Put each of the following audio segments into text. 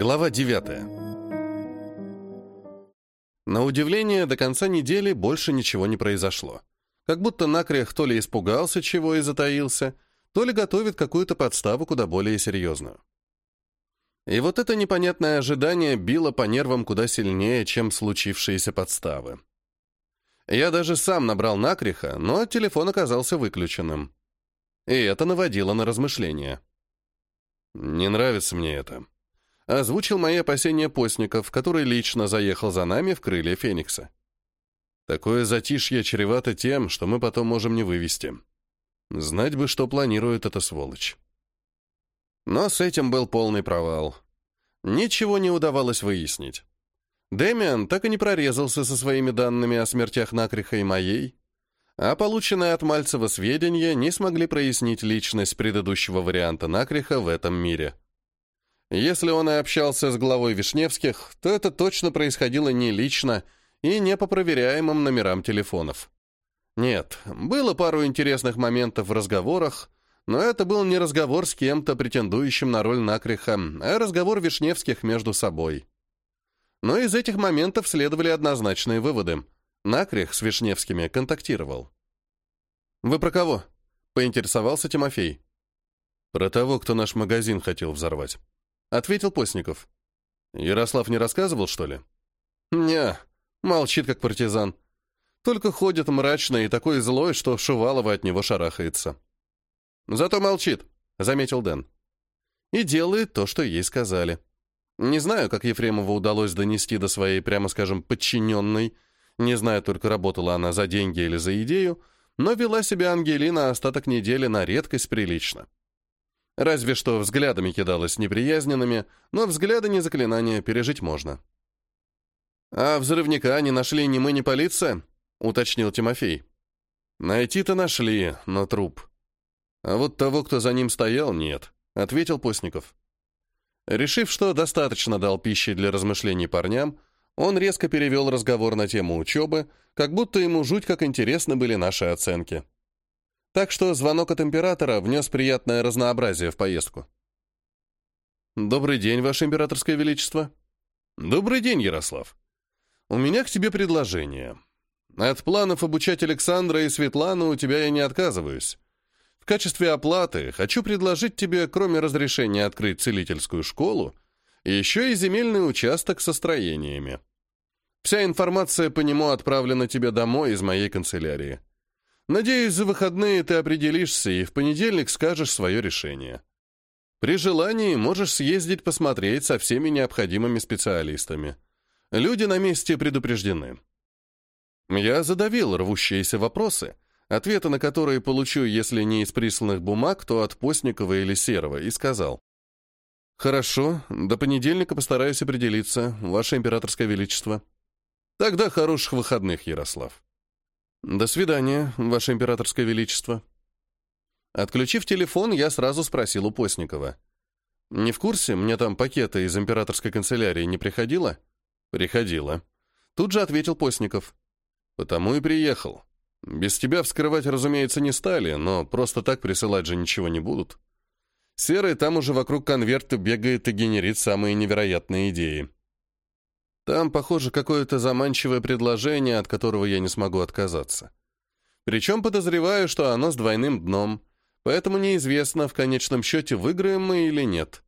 Глава 9. На удивление, до конца недели больше ничего не произошло. Как будто Накрех то ли испугался чего и затаился, то ли готовит какую-то подставу куда более серьезную. И вот это непонятное ожидание било по нервам куда сильнее, чем случившиеся подставы. Я даже сам набрал Накриха, но телефон оказался выключенным. И это наводило на размышления. «Не нравится мне это», озвучил мои опасения постников, который лично заехал за нами в крылья Феникса. Такое затишье чревато тем, что мы потом можем не вывести. Знать бы, что планирует эта сволочь. Но с этим был полный провал. Ничего не удавалось выяснить. Дэмиан так и не прорезался со своими данными о смертях Накриха и моей, а полученные от Мальцева сведения не смогли прояснить личность предыдущего варианта Накриха в этом мире. Если он и общался с главой Вишневских, то это точно происходило не лично и не по проверяемым номерам телефонов. Нет, было пару интересных моментов в разговорах, но это был не разговор с кем-то, претендующим на роль Накриха, а разговор Вишневских между собой. Но из этих моментов следовали однозначные выводы. Накрих с Вишневскими контактировал. «Вы про кого?» — поинтересовался Тимофей. «Про того, кто наш магазин хотел взорвать». — ответил Постников. «Ярослав не рассказывал, что ли?» «Не, молчит, как партизан. Только ходит мрачно и такой злой, что Шувалова от него шарахается». «Зато молчит», — заметил Дэн. «И делает то, что ей сказали. Не знаю, как Ефремову удалось донести до своей, прямо скажем, подчиненной, не знаю только, работала она за деньги или за идею, но вела себя Ангелина остаток недели на редкость прилично. Разве что взглядами кидалась неприязненными, но взгляды не заклинания, пережить можно. «А взрывника не нашли ни мы, ни полиция?» — уточнил Тимофей. «Найти-то нашли, но труп. А вот того, кто за ним стоял, нет», — ответил Постников. Решив, что достаточно дал пищи для размышлений парням, он резко перевел разговор на тему учебы, как будто ему жуть как интересны были наши оценки. Так что звонок от императора внес приятное разнообразие в поездку. «Добрый день, Ваше Императорское Величество». «Добрый день, Ярослав. У меня к тебе предложение. От планов обучать Александра и Светлану у тебя я не отказываюсь. В качестве оплаты хочу предложить тебе, кроме разрешения открыть целительскую школу, еще и земельный участок со строениями. Вся информация по нему отправлена тебе домой из моей канцелярии. Надеюсь, за выходные ты определишься и в понедельник скажешь свое решение. При желании можешь съездить посмотреть со всеми необходимыми специалистами. Люди на месте предупреждены. Я задавил рвущиеся вопросы, ответы на которые получу, если не из присланных бумаг, то от Постникова или Серова, и сказал. «Хорошо, до понедельника постараюсь определиться, Ваше Императорское Величество. Тогда хороших выходных, Ярослав». «До свидания, Ваше Императорское Величество». Отключив телефон, я сразу спросил у Постникова. «Не в курсе? Мне там пакеты из императорской канцелярии не приходило?» «Приходило». Тут же ответил Постников. «Потому и приехал. Без тебя вскрывать, разумеется, не стали, но просто так присылать же ничего не будут. Серый там уже вокруг конверта бегает и генерит самые невероятные идеи. Там, похоже, какое-то заманчивое предложение, от которого я не смогу отказаться. Причем подозреваю, что оно с двойным дном, поэтому неизвестно, в конечном счете, выиграем мы или нет.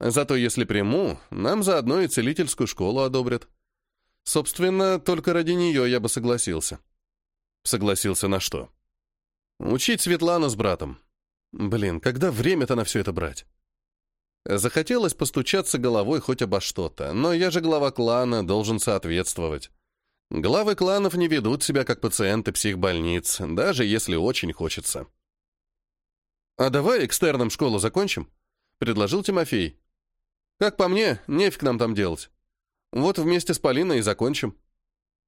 Зато если приму, нам заодно и целительскую школу одобрят. Собственно, только ради нее я бы согласился. Согласился на что? Учить Светлану с братом. Блин, когда время-то на все это брать? Захотелось постучаться головой хоть обо что-то, но я же глава клана, должен соответствовать. Главы кланов не ведут себя как пациенты психбольниц, даже если очень хочется. «А давай экстерном школу закончим?» — предложил Тимофей. «Как по мне, нефиг нам там делать. Вот вместе с Полиной и закончим».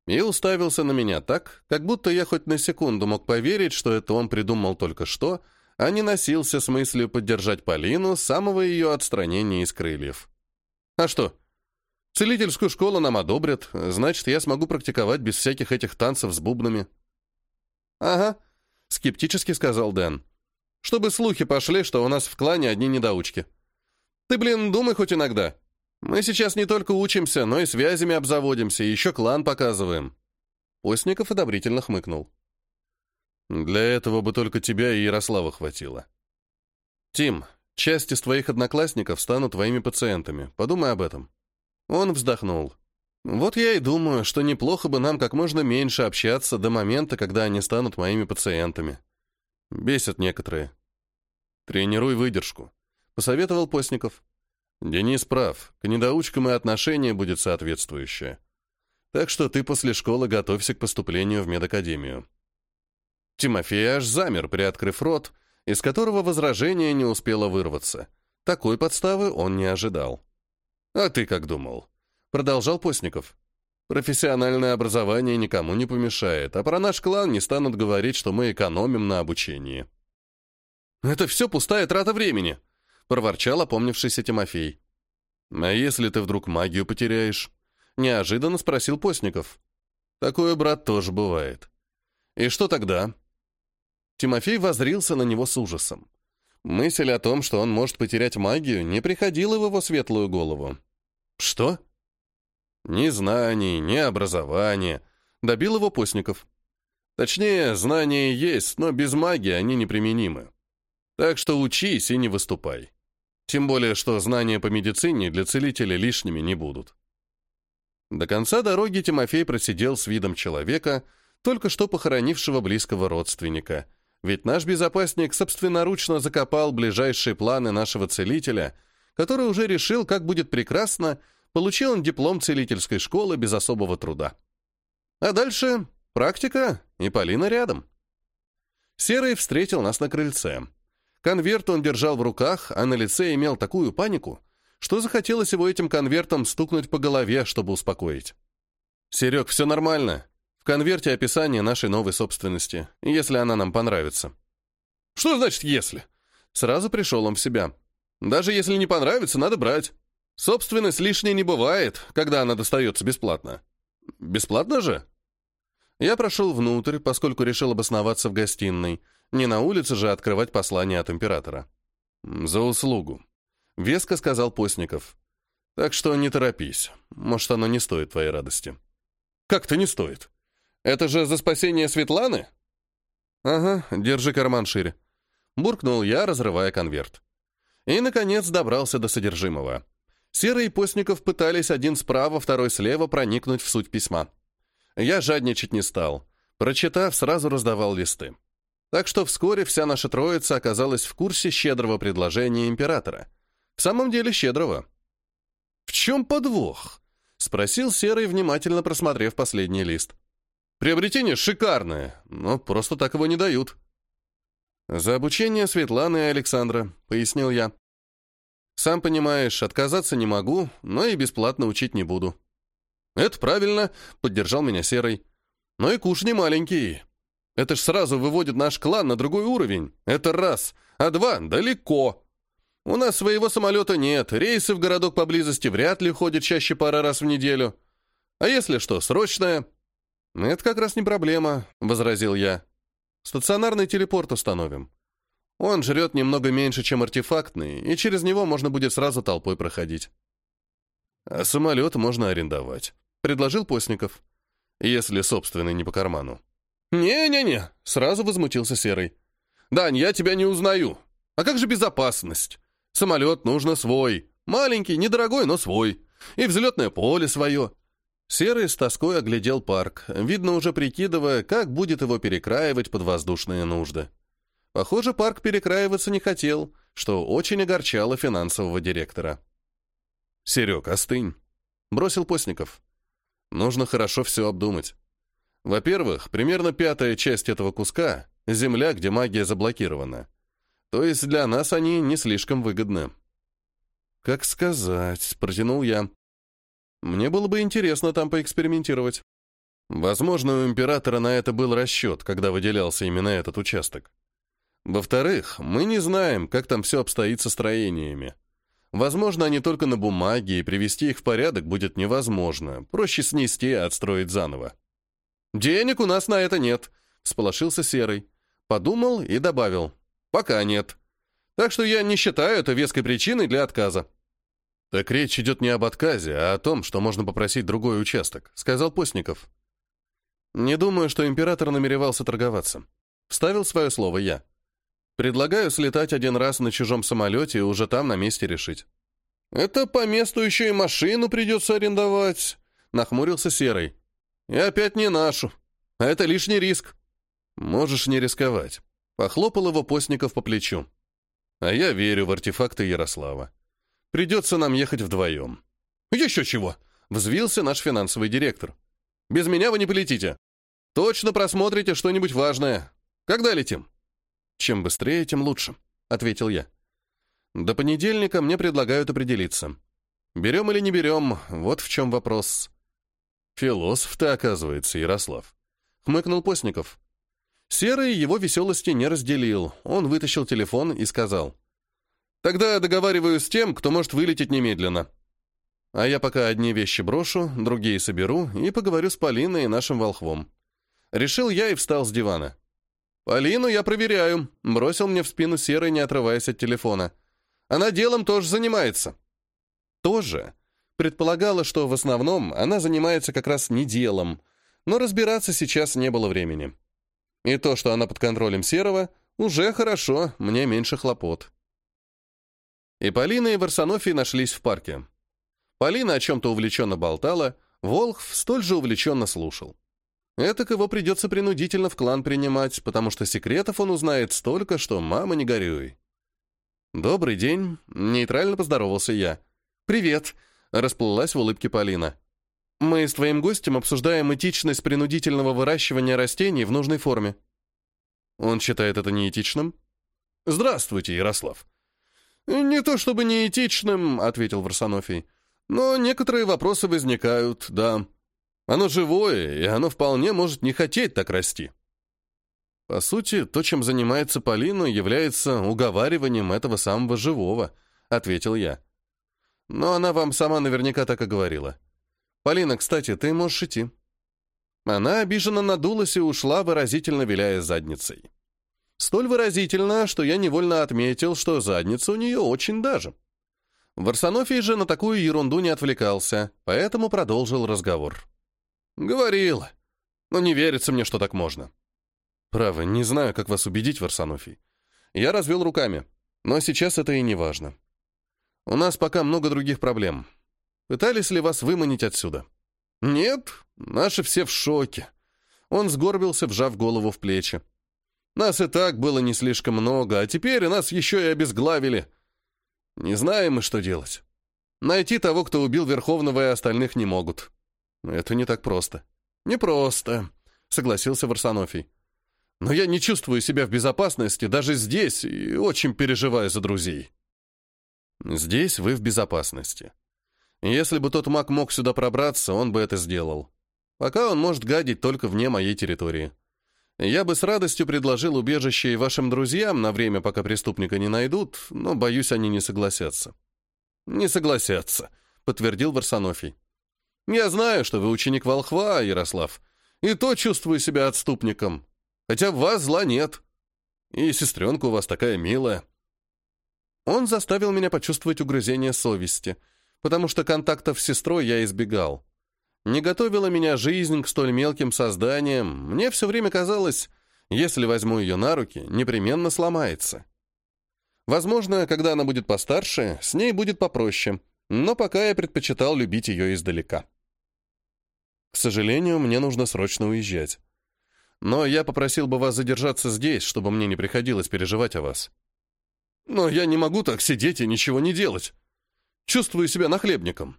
И уставился на меня так, как будто я хоть на секунду мог поверить, что это он придумал только что — а не носился с мыслью поддержать Полину с самого ее отстранения из крыльев. А что? Целительскую школу нам одобрят, значит, я смогу практиковать без всяких этих танцев с бубнами. Ага, скептически сказал Дэн. Чтобы слухи пошли, что у нас в клане одни недоучки. Ты, блин, думай хоть иногда. Мы сейчас не только учимся, но и связями обзаводимся, еще клан показываем». Постников одобрительно хмыкнул. «Для этого бы только тебя и Ярослава хватило. Тим, часть из твоих одноклассников станут твоими пациентами. Подумай об этом». Он вздохнул. «Вот я и думаю, что неплохо бы нам как можно меньше общаться до момента, когда они станут моими пациентами. Бесят некоторые. Тренируй выдержку», — посоветовал Постников. Денис прав, к недоучкам и отношение будет соответствующее. Так что ты после школы готовься к поступлению в медакадемию. Тимофей аж замер, приоткрыв рот, из которого возражение не успело вырваться. Такой подставы он не ожидал. «А ты как думал?» Продолжал Постников. «Профессиональное образование никому не помешает, а про наш клан не станут говорить, что мы экономим на обучении». «Это все пустая трата времени», — проворчал опомнившийся Тимофей. «А если ты вдруг магию потеряешь?» — неожиданно спросил Постников. «Такое, брат, тоже бывает. И что тогда?» Тимофей возрился на него с ужасом. Мысль о том, что он может потерять магию, не приходила в его светлую голову. «Что?» «Ни знаний, ни образования», — добил его Постников. «Точнее, знания есть, но без магии они неприменимы. Так что учись и не выступай. Тем более, что знания по медицине для целителя лишними не будут. До конца дороги Тимофей просидел с видом человека, только что похоронившего близкого родственника. Ведь наш безопасник собственноручно закопал ближайшие планы нашего целителя, который уже решил, как будет прекрасно, получил он диплом целительской школы без особого труда. А дальше практика, и Полина рядом. Серый встретил нас на крыльце. Конверт он держал в руках, а на лице имел такую панику, что захотелось его этим конвертом стукнуть по голове, чтобы успокоить. «Серег, все нормально. В конверте описание нашей новой собственности, если она нам понравится». «Что значит «если»?» Сразу пришел он в себя. «Даже если не понравится, надо брать. Собственность лишней не бывает, когда она достается бесплатно». «Бесплатно же?» Я прошел внутрь, поскольку решил обосноваться в гостиной, не на улице же открывать послание от императора. «За услугу», — веско сказал Постников. «Так что не торопись. Может, оно не стоит твоей радости». «Как-то не стоит. Это же за спасение Светланы?» «Ага, держи карман шире», — буркнул я, разрывая конверт. И, наконец, добрался до содержимого. Серый и Постников пытались один справа, второй слева проникнуть в суть письма. Я жадничать не стал. Прочитав, сразу раздавал листы. Так что вскоре вся наша троица оказалась в курсе щедрого предложения императора. В самом деле щедрого. «В чем подвох?» — спросил Серый, внимательно просмотрев последний лист. «Приобретение шикарное, но просто так его не дают». «За обучение Светланы и Александра», — пояснил я. «Сам понимаешь, отказаться не могу, но и бесплатно учить не буду». «Это правильно», — поддержал меня Серый. «Но и куш не маленький. Это ж сразу выводит наш клан на другой уровень. Это раз. А два — далеко. У нас своего самолета нет, рейсы в городок поблизости вряд ли ходят чаще пара раз в неделю. А если что, срочное? Это как раз не проблема, — возразил я. Стационарный телепорт установим. Он жрет немного меньше, чем артефактный, и через него можно будет сразу толпой проходить. А самолет можно арендовать, — предложил Постников. Если собственный не по карману. «Не-не-не», — сразу возмутился Серый. «Дань, я тебя не узнаю. А как же безопасность? Самолет нужно свой. Маленький, недорогой, но свой. И взлетное поле свое». Серый с тоской оглядел парк, видно уже прикидывая, как будет его перекраивать под воздушные нужды. Похоже, парк перекраиваться не хотел, что очень огорчало финансового директора. «Серег, остынь», — бросил Постников. «Нужно хорошо все обдумать. Во-первых, примерно пятая часть этого куска — земля, где магия заблокирована. То есть для нас они не слишком выгодны. «Как сказать», — протянул я. «Мне было бы интересно там поэкспериментировать». Возможно, у императора на это был расчет, когда выделялся именно этот участок. Во-вторых, мы не знаем, как там все обстоит со строениями. Возможно, они только на бумаге, и привести их в порядок будет невозможно. Проще снести и отстроить заново. «Денег у нас на это нет», — сполошился Серый. Подумал и добавил. «Пока нет. Так что я не считаю это веской причиной для отказа». «Так речь идет не об отказе, а о том, что можно попросить другой участок», — сказал Постников. «Не думаю, что император намеревался торговаться. Вставил свое слово я. Предлагаю слетать один раз на чужом самолете и уже там на месте решить». «Это по месту еще и машину придется арендовать», — нахмурился Серый. «И опять не нашу. А это лишний риск». «Можешь не рисковать», — похлопал его Постников по плечу. «А я верю в артефакты Ярослава. Придется нам ехать вдвоем». «Еще чего!» — взвился наш финансовый директор. «Без меня вы не полетите. Точно просмотрите что-нибудь важное. Когда летим?» «Чем быстрее, тем лучше», — ответил я. «До понедельника мне предлагают определиться. Берем или не берем, вот в чем вопрос». «Философ ты, оказывается, Ярослав», — хмыкнул Постников. Серый его веселости не разделил. Он вытащил телефон и сказал. «Тогда договариваюсь с тем, кто может вылететь немедленно. А я пока одни вещи брошу, другие соберу и поговорю с Полиной и нашим волхвом». Решил я и встал с дивана. «Полину я проверяю», — бросил мне в спину Серый, не отрываясь от телефона. «Она делом тоже занимается». «Тоже?» Предполагала, что в основном она занимается как раз не делом, но разбираться сейчас не было времени. И то, что она под контролем Серого, уже хорошо, мне меньше хлопот. И Полина, и Варсонофий нашлись в парке. Полина о чем-то увлеченно болтала, Волхв столь же увлеченно слушал. Это к его придется принудительно в клан принимать, потому что секретов он узнает столько, что мама не горюй. «Добрый день», — нейтрально поздоровался я. «Привет», — расплылась в улыбке Полина. Мы с твоим гостем обсуждаем этичность принудительного выращивания растений в нужной форме. Он считает это неэтичным? Здравствуйте, Ярослав. Не то чтобы неэтичным, ответил Варсонофий, но некоторые вопросы возникают, да. Оно живое, и оно вполне может не хотеть так расти. По сути, то, чем занимается Полина, является уговариванием этого самого живого, ответил я. Но она вам сама наверняка так и говорила. «Полина, кстати, ты можешь идти». Она обиженно надулась и ушла, выразительно виляя задницей. Столь выразительно, что я невольно отметил, что задница у нее очень даже. Варсонофий же на такую ерунду не отвлекался, поэтому продолжил разговор. «Говорил. Но не верится мне, что так можно». «Право, не знаю, как вас убедить, Варсонофий. Я развел руками, но сейчас это и не важно. У нас пока много других проблем. Пытались ли вас выманить отсюда? Нет, наши все в шоке. Он сгорбился, вжав голову в плечи. Нас и так было не слишком много, а теперь нас еще и обезглавили. Не знаем мы, что делать. Найти того, кто убил Верховного, и остальных не могут. Это не так просто. Не просто, согласился Варсонофий. Но я не чувствую себя в безопасности даже здесь и очень переживаю за друзей. Здесь вы в безопасности. Если бы тот маг мог сюда пробраться, он бы это сделал. Пока он может гадить только вне моей территории. Я бы с радостью предложил убежище и вашим друзьям на время, пока преступника не найдут, но, боюсь, они не согласятся». «Не согласятся», — подтвердил Варсонофий. «Я знаю, что вы ученик волхва, Ярослав, и то чувствую себя отступником. Хотя в вас зла нет. И сестренка у вас такая милая». Он заставил меня почувствовать угрызение совести — потому что контактов с сестрой я избегал. Не готовила меня жизнь к столь мелким созданиям. Мне все время казалось, если возьму ее на руки, непременно сломается. Возможно, когда она будет постарше, с ней будет попроще, но пока я предпочитал любить ее издалека. К сожалению, мне нужно срочно уезжать. Но я попросил бы вас задержаться здесь, чтобы мне не приходилось переживать о вас. Но я не могу так сидеть и ничего не делать. Чувствую себя нахлебником.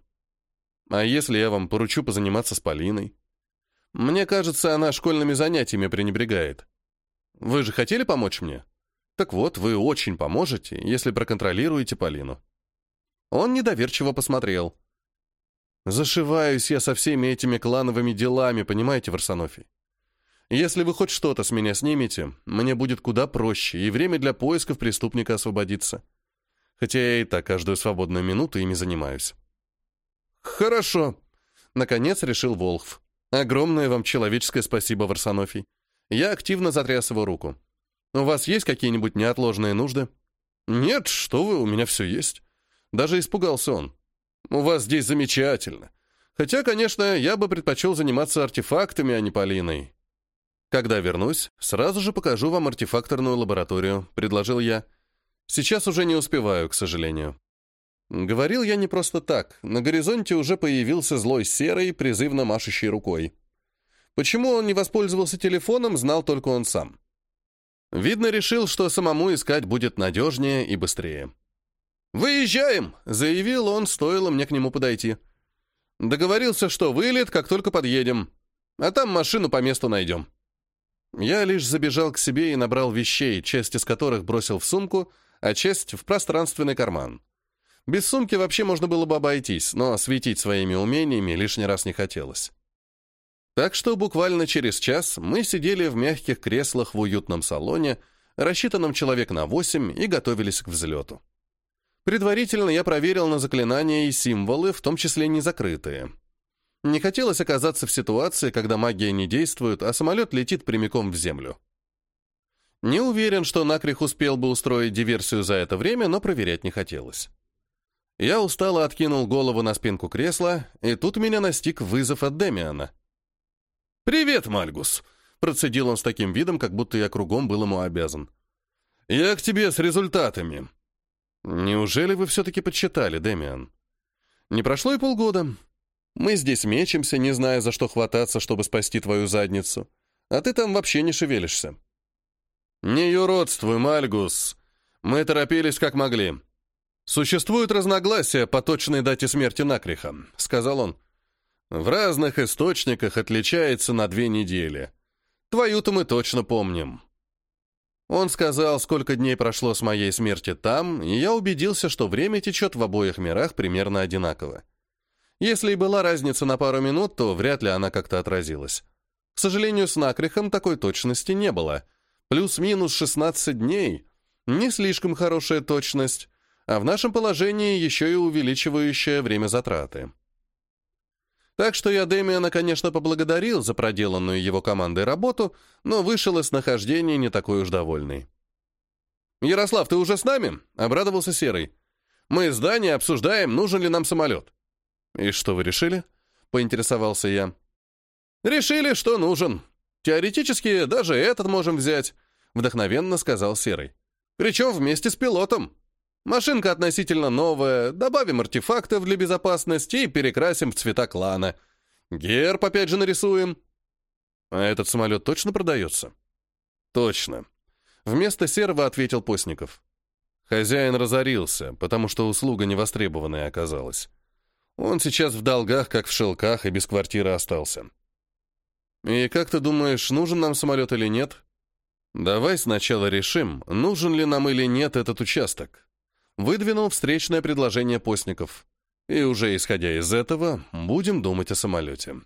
А если я вам поручу позаниматься с Полиной? Мне кажется, она школьными занятиями пренебрегает. Вы же хотели помочь мне? Так вот, вы очень поможете, если проконтролируете Полину. Он недоверчиво посмотрел. Зашиваюсь я со всеми этими клановыми делами, понимаете, Варсонофий? Если вы хоть что-то с меня снимете, мне будет куда проще, и время для поисков преступника освободится хотя я и так каждую свободную минуту ими занимаюсь. «Хорошо», — наконец решил Волхв. «Огромное вам человеческое спасибо, Варсонофий. Я активно затряс его руку. У вас есть какие-нибудь неотложные нужды?» «Нет, что вы, у меня все есть». Даже испугался он. У вас здесь замечательно. Хотя, конечно, я бы предпочел заниматься артефактами, а не Полиной. Когда вернусь, сразу же покажу вам артефакторную лабораторию, предложил я. Сейчас уже не успеваю, к сожалению. Говорил я не просто так. На горизонте уже появился злой серый, призывно машущий рукой. Почему он не воспользовался телефоном, знал только он сам. Видно, решил, что самому искать будет надежнее и быстрее. «Выезжаем!» — заявил он, стоило мне к нему подойти. Договорился, что вылет, как только подъедем. А там машину по месту найдем. Я лишь забежал к себе и набрал вещей, часть из которых бросил в сумку, а часть — в пространственный карман. Без сумки вообще можно было бы обойтись, но светить своими умениями лишний раз не хотелось. Так что буквально через час мы сидели в мягких креслах в уютном салоне, рассчитанном человек на восемь, и готовились к взлету. Предварительно я проверил на заклинания и символы, в том числе не закрытые. Не хотелось оказаться в ситуации, когда магия не действует, а самолет летит прямиком в землю. Не уверен, что Накрих успел бы устроить диверсию за это время, но проверять не хотелось. Я устало откинул голову на спинку кресла, и тут меня настиг вызов от Демиана. «Привет, Мальгус!» — процедил он с таким видом, как будто я кругом был ему обязан. «Я к тебе с результатами». «Неужели вы все-таки подсчитали, Демиан?» «Не прошло и полгода. Мы здесь мечемся, не зная, за что хвататься, чтобы спасти твою задницу. А ты там вообще не шевелишься». «Не юродствуй, Мальгус. Мы торопились как могли. Существуют разногласия по точной дате смерти Накриха», — сказал он. В разных источниках отличается на две недели. Твою-то мы точно помним. Он сказал, сколько дней прошло с моей смерти там, и я убедился, что время течет в обоих мирах примерно одинаково. Если и была разница на пару минут, то вряд ли она как-то отразилась. К сожалению, с накрихом такой точности не было. Плюс-минус 16 дней. Не слишком хорошая точность, а в нашем положении еще и увеличивающая время затраты. Так что я Дэмиана, конечно, поблагодарил за проделанную его командой работу, но вышел из нахождения не такой уж довольный. «Ярослав, ты уже с нами?» — обрадовался Серый. «Мы здание обсуждаем, нужен ли нам самолет». «И что вы решили?» — поинтересовался я. «Решили, что нужен. Теоретически даже этот можем взять», — вдохновенно сказал Серый. «Причем вместе с пилотом». Машинка относительно новая, добавим артефактов для безопасности и перекрасим в цвета клана. Герб опять же нарисуем. А этот самолет точно продается? Точно. Вместо серва ответил Постников. Хозяин разорился, потому что услуга невостребованная оказалась. Он сейчас в долгах, как в шелках, и без квартиры остался. И как ты думаешь, нужен нам самолет или нет? Давай сначала решим, нужен ли нам или нет этот участок выдвинул встречное предложение постников. И уже исходя из этого, будем думать о самолете.